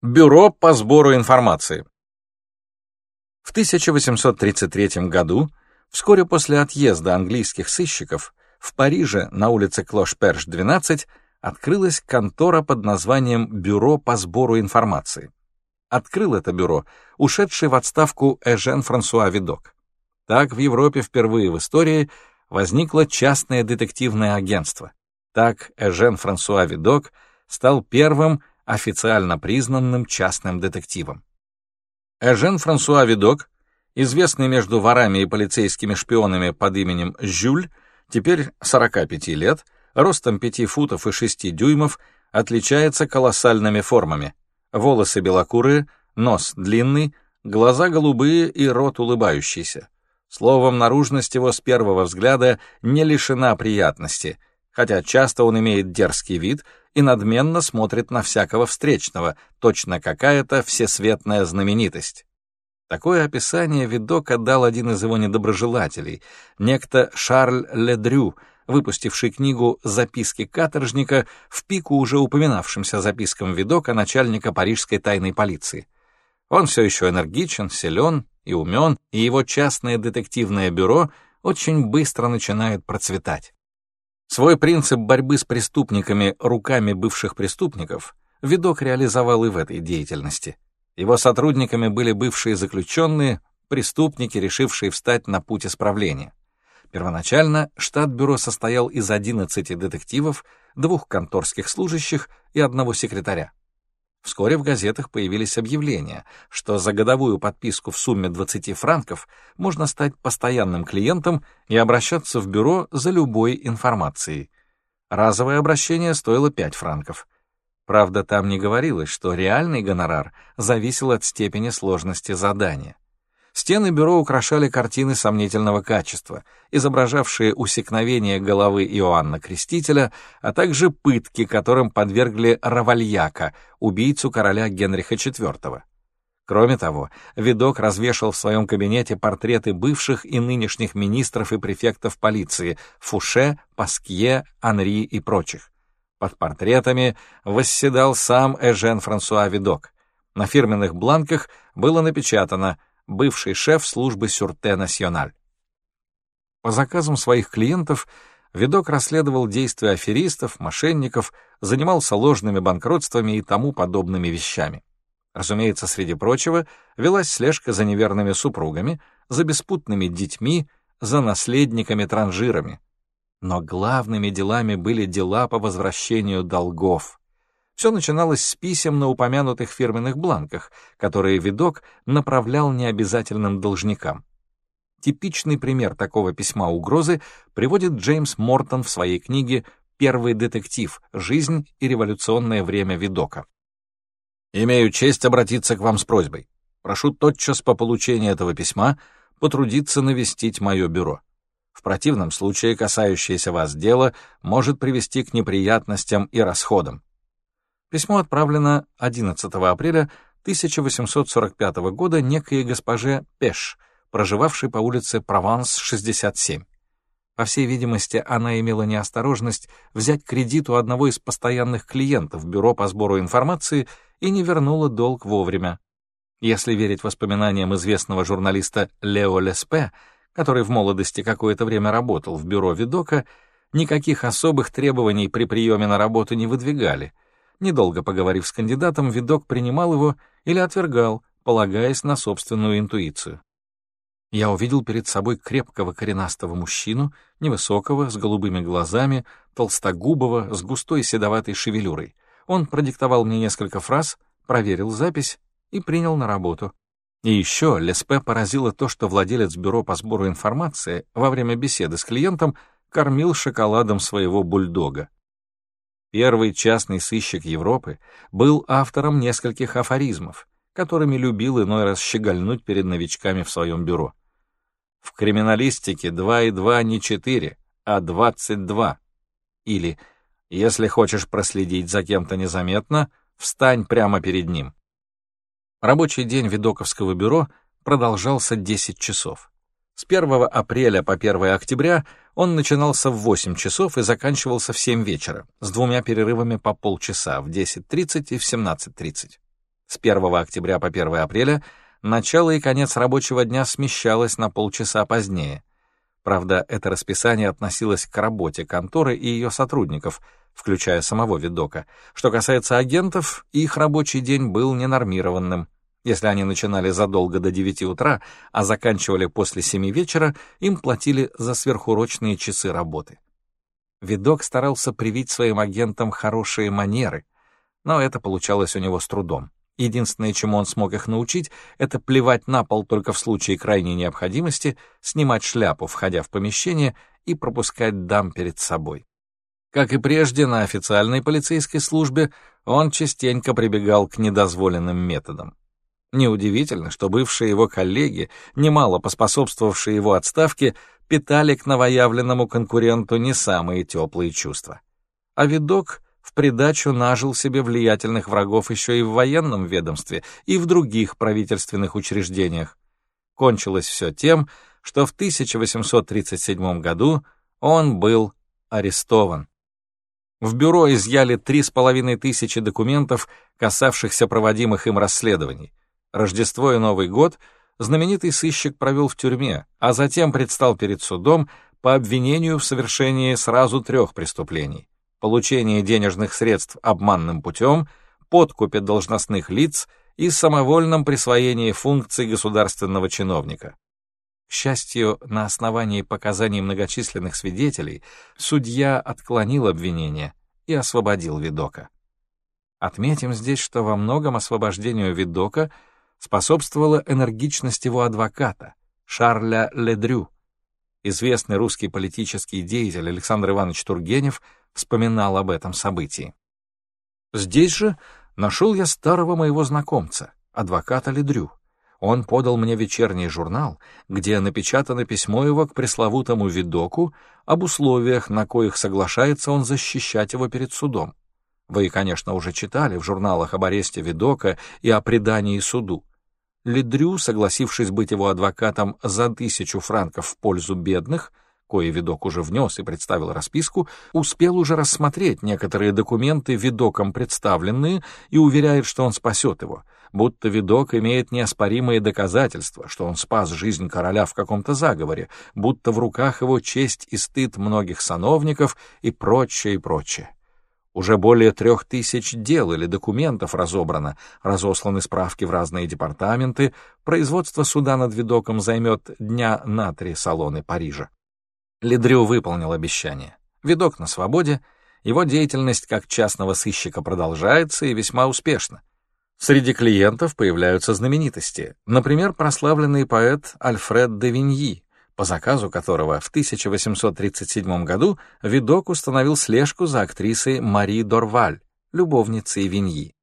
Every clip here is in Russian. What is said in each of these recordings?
Бюро по сбору информации. В 1833 году, вскоре после отъезда английских сыщиков, в Париже на улице Клош-Перш, 12, открылась контора под названием «Бюро по сбору информации». Открыл это бюро ушедший в отставку Эжен Франсуа Видок. Так в Европе впервые в истории возникло частное детективное агентство. Так Эжен Франсуа Видок стал первым официально признанным частным детективом. Эжен Франсуа Видок, известный между ворами и полицейскими шпионами под именем Жюль, теперь 45 лет, ростом 5 футов и 6 дюймов, отличается колоссальными формами. Волосы белокурые, нос длинный, глаза голубые и рот улыбающийся. Словом, наружность его с первого взгляда не лишена приятности, хотя часто он имеет дерзкий вид — и надменно смотрит на всякого встречного, точно какая-то всесветная знаменитость. Такое описание видок отдал один из его недоброжелателей, некто Шарль Ледрю, выпустивший книгу «Записки каторжника» в пику уже упоминавшимся запискам видока начальника парижской тайной полиции. Он все еще энергичен, силен и умен, и его частное детективное бюро очень быстро начинает процветать. Свой принцип борьбы с преступниками руками бывших преступников Видок реализовал и в этой деятельности. Его сотрудниками были бывшие заключенные, преступники, решившие встать на путь исправления. Первоначально штат бюро состоял из 11 детективов, двух конторских служащих и одного секретаря. Вскоре в газетах появились объявления, что за годовую подписку в сумме 20 франков можно стать постоянным клиентом и обращаться в бюро за любой информацией. Разовое обращение стоило 5 франков. Правда, там не говорилось, что реальный гонорар зависел от степени сложности задания. Стены бюро украшали картины сомнительного качества, изображавшие усекновение головы Иоанна Крестителя, а также пытки, которым подвергли Равальяка, убийцу короля Генриха IV. Кроме того, видок развешал в своем кабинете портреты бывших и нынешних министров и префектов полиции Фуше, Паскье, Анри и прочих. Под портретами восседал сам Эжен Франсуа Видок. На фирменных бланках было напечатано бывший шеф службы Сюрте Националь. По заказам своих клиентов видок расследовал действия аферистов, мошенников, занимался ложными банкротствами и тому подобными вещами. Разумеется, среди прочего, велась слежка за неверными супругами, за беспутными детьми, за наследниками-транжирами. Но главными делами были дела по возвращению долгов. Все начиналось с писем на упомянутых фирменных бланках, которые видок направлял необязательным должникам. Типичный пример такого письма угрозы приводит Джеймс Мортон в своей книге «Первый детектив. Жизнь и революционное время видока». «Имею честь обратиться к вам с просьбой. Прошу тотчас по получении этого письма потрудиться навестить мое бюро. В противном случае касающееся вас дело может привести к неприятностям и расходам. Письмо отправлено 11 апреля 1845 года некой госпоже Пеш, проживавшей по улице Прованс, 67. По всей видимости, она имела неосторожность взять кредит у одного из постоянных клиентов Бюро по сбору информации и не вернула долг вовремя. Если верить воспоминаниям известного журналиста Лео Леспе, который в молодости какое-то время работал в бюро Видока, никаких особых требований при приеме на работу не выдвигали — Недолго поговорив с кандидатом, видок принимал его или отвергал, полагаясь на собственную интуицию. Я увидел перед собой крепкого коренастого мужчину, невысокого, с голубыми глазами, толстогубого, с густой седоватой шевелюрой. Он продиктовал мне несколько фраз, проверил запись и принял на работу. И еще Леспе поразило то, что владелец бюро по сбору информации во время беседы с клиентом кормил шоколадом своего бульдога. Первый частный сыщик Европы был автором нескольких афоризмов, которыми любил иной раз щегольнуть перед новичками в своем бюро. В криминалистике 2 и 2 не 4, а 22. Или, если хочешь проследить за кем-то незаметно, встань прямо перед ним. Рабочий день Видоковского бюро продолжался 10 часов. С 1 апреля по 1 октября он начинался в 8 часов и заканчивался в 7 вечера, с двумя перерывами по полчаса, в 10.30 и в 17.30. С 1 октября по 1 апреля начало и конец рабочего дня смещалось на полчаса позднее. Правда, это расписание относилось к работе конторы и ее сотрудников, включая самого видока. Что касается агентов, их рабочий день был ненормированным. Если они начинали задолго до 9 утра, а заканчивали после 7 вечера, им платили за сверхурочные часы работы. Видок старался привить своим агентам хорошие манеры, но это получалось у него с трудом. Единственное, чему он смог их научить, это плевать на пол только в случае крайней необходимости, снимать шляпу, входя в помещение, и пропускать дам перед собой. Как и прежде на официальной полицейской службе, он частенько прибегал к недозволенным методам. Неудивительно, что бывшие его коллеги, немало поспособствовавшие его отставке, питали к новоявленному конкуренту не самые теплые чувства. А видок в придачу нажил себе влиятельных врагов еще и в военном ведомстве, и в других правительственных учреждениях. Кончилось все тем, что в 1837 году он был арестован. В бюро изъяли три с половиной тысячи документов, касавшихся проводимых им расследований. Рождество и Новый год знаменитый сыщик провел в тюрьме, а затем предстал перед судом по обвинению в совершении сразу трех преступлений получение денежных средств обманным путем, подкупе должностных лиц и самовольном присвоении функций государственного чиновника. К счастью, на основании показаний многочисленных свидетелей судья отклонил обвинение и освободил Видока. Отметим здесь, что во многом освобождению Видока способствовала энергичность его адвоката, Шарля Ледрю. Известный русский политический деятель Александр Иванович Тургенев — вспоминал об этом событии. Здесь же нашел я старого моего знакомца, адвоката Ледрю. Он подал мне вечерний журнал, где напечатано письмо его к пресловутому видоку об условиях, на коих соглашается он защищать его перед судом. Вы, конечно, уже читали в журналах об аресте видока и о предании суду. Ледрю, согласившись быть его адвокатом за тысячу франков в пользу бедных, кое видок уже внес и представил расписку, успел уже рассмотреть некоторые документы видоком представленные и уверяет, что он спасет его, будто видок имеет неоспоримые доказательства, что он спас жизнь короля в каком-то заговоре, будто в руках его честь и стыд многих сановников и прочее, и прочее. Уже более трех тысяч дел или документов разобрано, разосланы справки в разные департаменты, производство суда над видоком займет дня на три салоны Парижа. Ледрю выполнил обещание. Видок на свободе, его деятельность как частного сыщика продолжается и весьма успешно. Среди клиентов появляются знаменитости, например, прославленный поэт Альфред де Виньи, по заказу которого в 1837 году Видок установил слежку за актрисой Мари Дорваль, любовницей Виньи.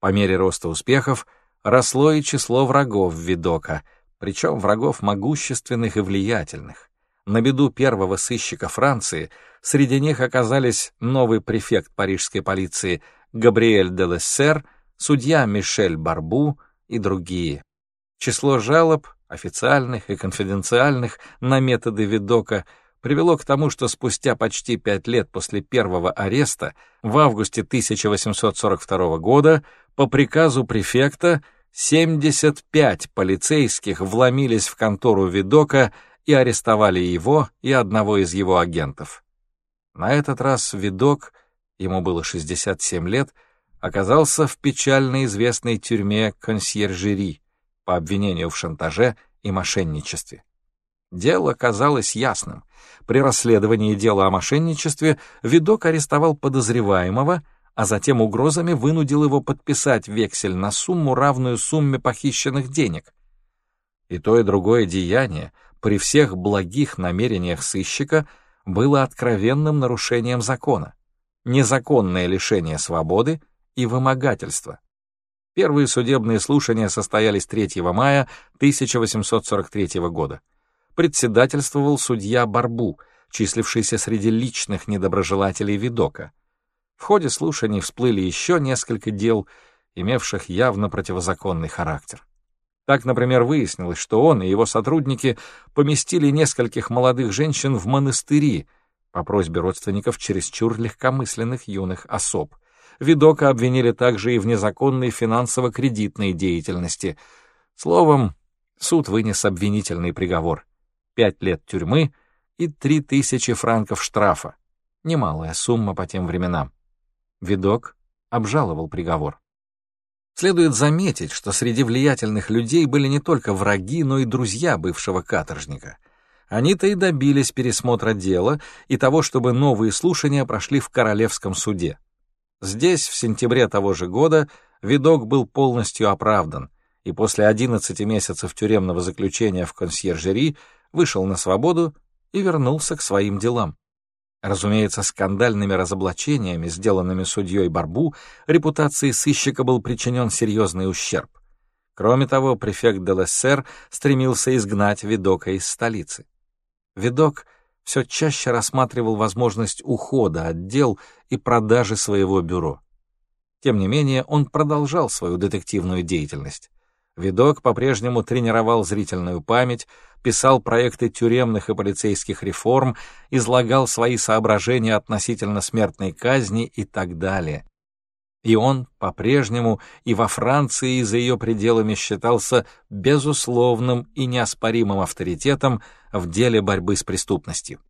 По мере роста успехов росло и число врагов Видока, причем врагов могущественных и влиятельных. На беду первого сыщика Франции среди них оказались новый префект парижской полиции Габриэль де Лессер, судья Мишель Барбу и другие. Число жалоб, официальных и конфиденциальных, на методы Видока привело к тому, что спустя почти пять лет после первого ареста, в августе 1842 года, по приказу префекта 75 полицейских вломились в контору Видока и арестовали его и одного из его агентов. На этот раз видок, ему было 67 лет, оказался в печально известной тюрьме консьержери по обвинению в шантаже и мошенничестве. Дело казалось ясным. При расследовании дела о мошенничестве видок арестовал подозреваемого, а затем угрозами вынудил его подписать вексель на сумму, равную сумме похищенных денег. И то, и другое деяние — при всех благих намерениях сыщика было откровенным нарушением закона, незаконное лишение свободы и вымогательство. Первые судебные слушания состоялись 3 мая 1843 года. Председательствовал судья Барбу, числившийся среди личных недоброжелателей Видока. В ходе слушаний всплыли еще несколько дел, имевших явно противозаконный характер. Так, например, выяснилось, что он и его сотрудники поместили нескольких молодых женщин в монастыри по просьбе родственников чересчур легкомысленных юных особ. Видока обвинили также и в незаконной финансово-кредитной деятельности. Словом, суд вынес обвинительный приговор — пять лет тюрьмы и три тысячи франков штрафа. Немалая сумма по тем временам. Видок обжаловал приговор. Следует заметить, что среди влиятельных людей были не только враги, но и друзья бывшего каторжника. Они-то и добились пересмотра дела и того, чтобы новые слушания прошли в Королевском суде. Здесь, в сентябре того же года, видок был полностью оправдан, и после 11 месяцев тюремного заключения в консьержери вышел на свободу и вернулся к своим делам. Разумеется, скандальными разоблачениями, сделанными судьей Барбу, репутации сыщика был причинен серьезный ущерб. Кроме того, префект ДЛСР стремился изгнать Видока из столицы. Видок все чаще рассматривал возможность ухода от дел и продажи своего бюро. Тем не менее, он продолжал свою детективную деятельность. Видок по-прежнему тренировал зрительную память, писал проекты тюремных и полицейских реформ, излагал свои соображения относительно смертной казни и так далее. И он по-прежнему и во Франции, и за ее пределами считался безусловным и неоспоримым авторитетом в деле борьбы с преступностью.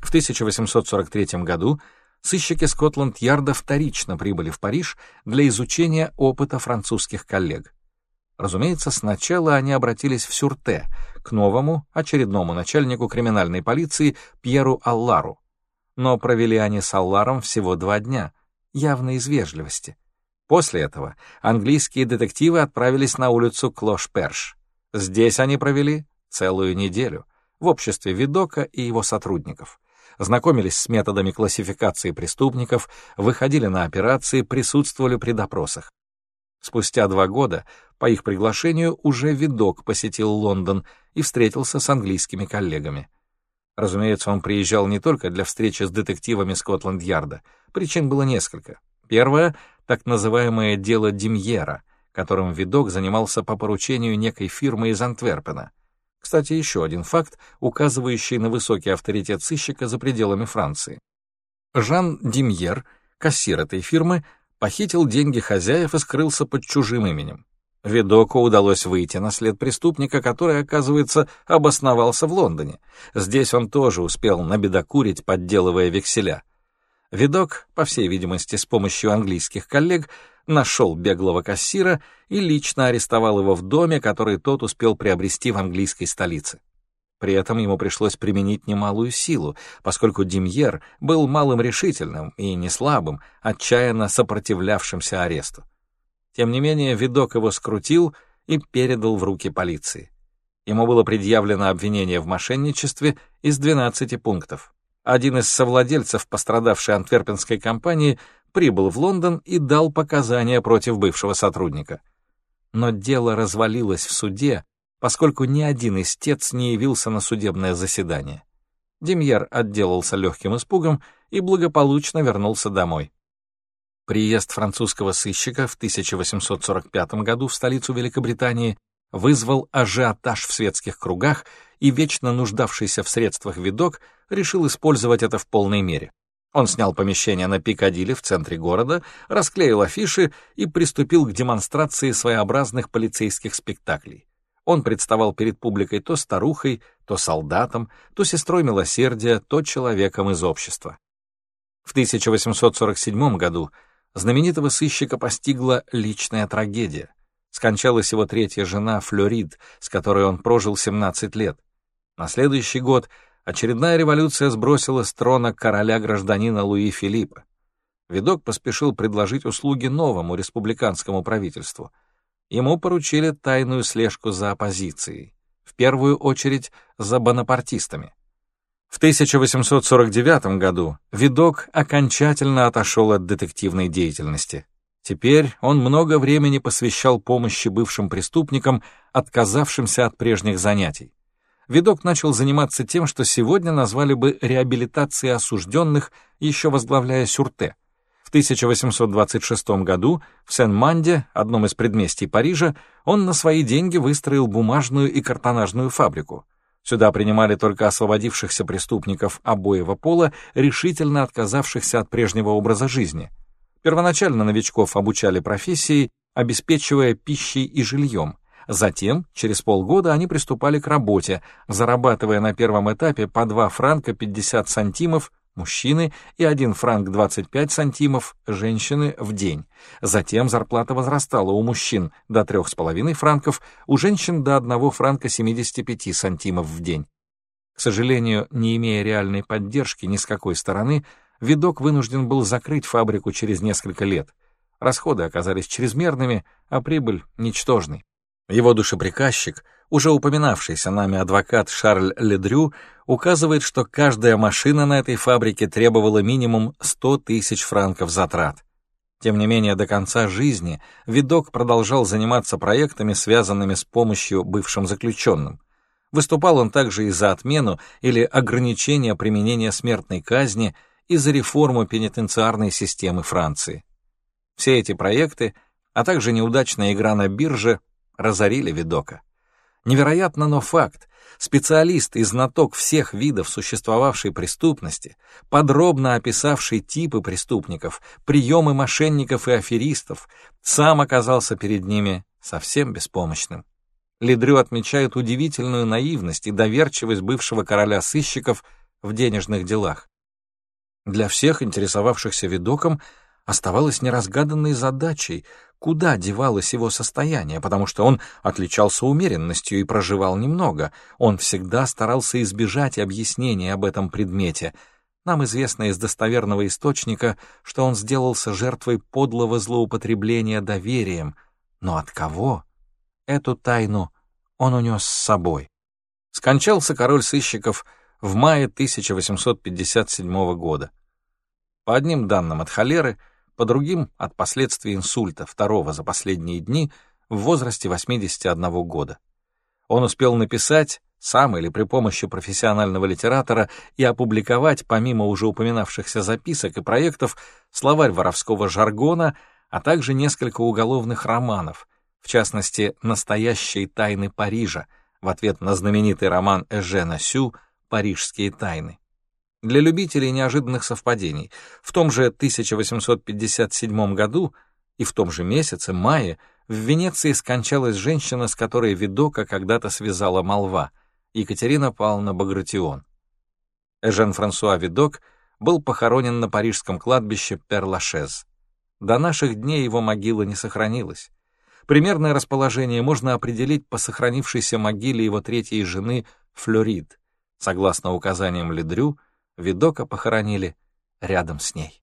В 1843 году сыщики Скотланд-Ярда вторично прибыли в Париж для изучения опыта французских коллег. Разумеется, сначала они обратились в Сюрте, к новому, очередному начальнику криминальной полиции Пьеру Аллару. Но провели они с Алларом всего два дня, явно из вежливости. После этого английские детективы отправились на улицу Клош-Перш. Здесь они провели целую неделю в обществе Видока и его сотрудников. Знакомились с методами классификации преступников, выходили на операции, присутствовали при допросах. Спустя два года, по их приглашению, уже видок посетил Лондон и встретился с английскими коллегами. Разумеется, он приезжал не только для встречи с детективами Скотланд-Ярда. Причин было несколько. Первое — так называемое дело Димьера, которым видок занимался по поручению некой фирмы из Антверпена. Кстати, еще один факт, указывающий на высокий авторитет сыщика за пределами Франции. Жан Димьер, кассир этой фирмы, похитил деньги хозяев и скрылся под чужим именем. Видоку удалось выйти на след преступника, который, оказывается, обосновался в Лондоне. Здесь он тоже успел набедокурить, подделывая векселя. Видок, по всей видимости, с помощью английских коллег, нашел беглого кассира и лично арестовал его в доме, который тот успел приобрести в английской столице. При этом ему пришлось применить немалую силу, поскольку Демьер был малым решительным и не слабым, отчаянно сопротивлявшимся аресту. Тем не менее, видок его скрутил и передал в руки полиции. Ему было предъявлено обвинение в мошенничестве из 12 пунктов. Один из совладельцев пострадавшей антверпенской компании прибыл в Лондон и дал показания против бывшего сотрудника. Но дело развалилось в суде, поскольку ни один истец не явился на судебное заседание. Демьер отделался легким испугом и благополучно вернулся домой. Приезд французского сыщика в 1845 году в столицу Великобритании вызвал ажиотаж в светских кругах, и вечно нуждавшийся в средствах видок решил использовать это в полной мере. Он снял помещение на Пикадилли в центре города, расклеил афиши и приступил к демонстрации своеобразных полицейских спектаклей. Он представал перед публикой то старухой, то солдатом, то сестрой милосердия, то человеком из общества. В 1847 году знаменитого сыщика постигла личная трагедия. Скончалась его третья жена Флорид, с которой он прожил 17 лет. На следующий год очередная революция сбросила с трона короля-гражданина Луи Филиппа. Видок поспешил предложить услуги новому республиканскому правительству — ему поручили тайную слежку за оппозицией, в первую очередь за бонапартистами. В 1849 году Видок окончательно отошел от детективной деятельности. Теперь он много времени посвящал помощи бывшим преступникам, отказавшимся от прежних занятий. Видок начал заниматься тем, что сегодня назвали бы реабилитацией осужденных, еще возглавляя Сюрте — 1826 году в Сен-Манде, одном из предместий Парижа, он на свои деньги выстроил бумажную и картонажную фабрику. Сюда принимали только освободившихся преступников обоего пола, решительно отказавшихся от прежнего образа жизни. Первоначально новичков обучали профессии, обеспечивая пищей и жильем. Затем, через полгода, они приступали к работе, зарабатывая на первом этапе по 2 франка 50 сантимов мужчины и 1 франк 25 сантимов женщины в день. Затем зарплата возрастала у мужчин до 3,5 франков, у женщин до 1 франка 75 сантимов в день. К сожалению, не имея реальной поддержки ни с какой стороны, видок вынужден был закрыть фабрику через несколько лет. Расходы оказались чрезмерными, а прибыль — ничтожной. Его душеприказчик, уже упоминавшийся нами адвокат Шарль Ледрю, указывает, что каждая машина на этой фабрике требовала минимум 100 тысяч франков затрат. Тем не менее, до конца жизни Видок продолжал заниматься проектами, связанными с помощью бывшим заключенным. Выступал он также и за отмену или ограничение применения смертной казни и за реформу пенитенциарной системы Франции. Все эти проекты, а также неудачная игра на бирже разорили Видока. Невероятно, но факт. Специалист и знаток всех видов существовавшей преступности, подробно описавший типы преступников, приемы мошенников и аферистов, сам оказался перед ними совсем беспомощным. Ледрю отмечает удивительную наивность и доверчивость бывшего короля сыщиков в денежных делах. Для всех интересовавшихся видоком оставалось неразгаданной задачей, куда девалось его состояние, потому что он отличался умеренностью и проживал немного. Он всегда старался избежать объяснения об этом предмете. Нам известно из достоверного источника, что он сделался жертвой подлого злоупотребления доверием. Но от кого? Эту тайну он унес с собой. Скончался король сыщиков в мае 1857 года. По одним данным от холеры — по другим — от последствий инсульта, второго за последние дни, в возрасте 81 года. Он успел написать, сам или при помощи профессионального литератора, и опубликовать, помимо уже упоминавшихся записок и проектов, словарь воровского жаргона, а также несколько уголовных романов, в частности, «Настоящие тайны Парижа», в ответ на знаменитый роман Эжена Сю «Парижские тайны». Для любителей неожиданных совпадений, в том же 1857 году и в том же месяце, мае, в Венеции скончалась женщина, с которой Видока когда-то связала молва, Екатерина Павловна Багратион. Эжен Франсуа Видок был похоронен на парижском кладбище Перлашез. До наших дней его могила не сохранилась. Примерное расположение можно определить по сохранившейся могиле его третьей жены Флорид. Согласно указаниям Ледрю, Видока похоронили рядом с ней.